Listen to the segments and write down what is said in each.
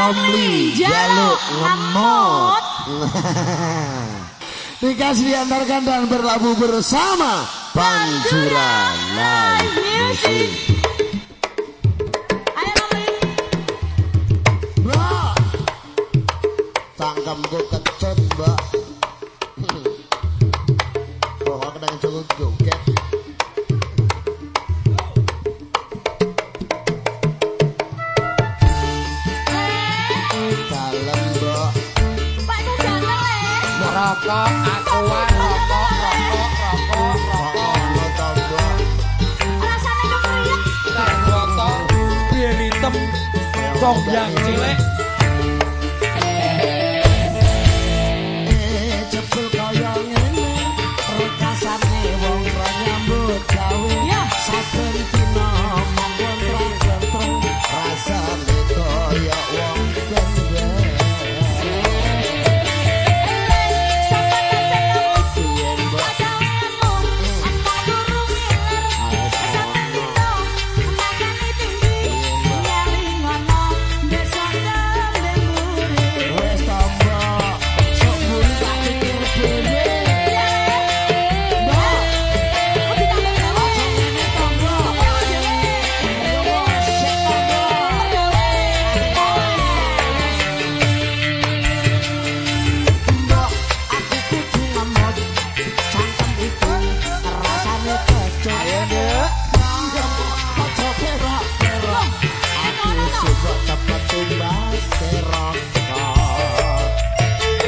Romli Jaluk Ngemot Dikasih diantarkan dan berlabuh bersama Pancuran Live Music. rokok akuan wae rokok rokok rokok rokok rokok rokok rokok rokok rokok rokok rokok rokok rokok rokok rokok rokok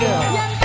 Yeah.